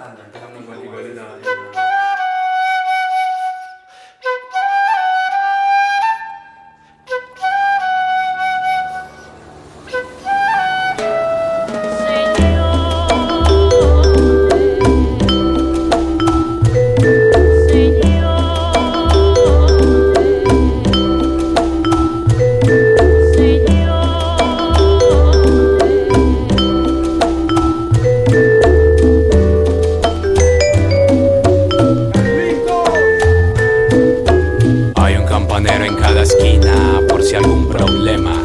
Anda 说 campanero en cada esquina por si algún problema.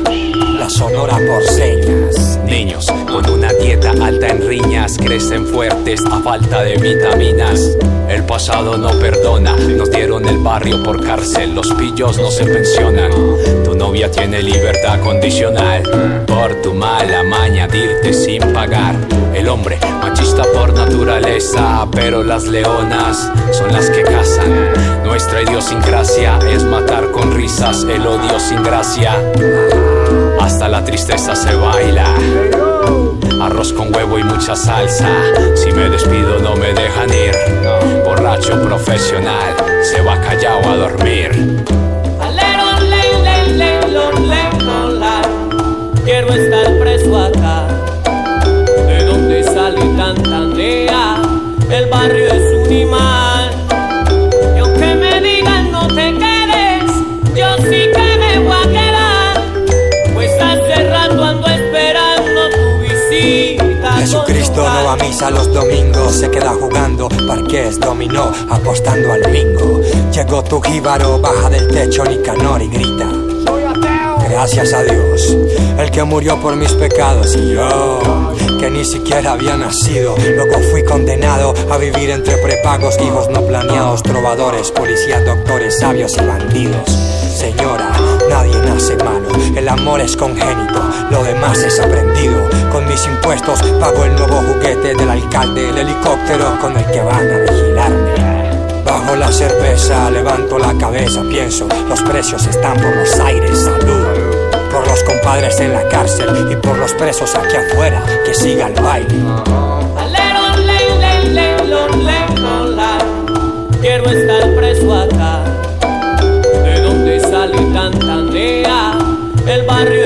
La sonora por señas. Niños con una dieta alta en riñas crecen fuertes a falta de vitaminas. El pasado no perdona, nos dieron el barrio por cárcel, los pillos no se pensionan. Tu novia tiene libertad condicional por tu mala maña de irte sin pagar. El hombre machista por naturaleza, pero las leonas son las que cazan. Nuestra idiosincrasia es matar con risas el odio sin gracia. Hasta la tristeza se baila. Arroz con huevo y mucha salsa. Si me despido no me dejan ir. Borracho profesional se va callado a dormir. Quiero estar preso acá. ¿De dónde sale tanta nea? El barrio misa los domingos, se queda jugando parques, dominó, apostando al bingo. Llegó tu jíbaro, baja del techo Nicanor y grita. Gracias a Dios, el que murió por mis pecados y yo, que ni siquiera había nacido. Luego fui condenado a vivir entre prepagos, hijos no planeados, trovadores, policías, doctores, sabios y bandidos. Señora, nadie nace malo, el amor es congénito, lo demás es aprendido. Con mis impuestos pago el nuevo juguete del alcalde, el helicóptero con el que van a vigilarme. Bajo la cerveza, levanto la cabeza, pienso, los precios están por los aires, salud. Por los compadres en la cárcel y por los presos aquí afuera, que siga el baile. Quiero estar preso acá, de donde salí tan tanea, el barrio.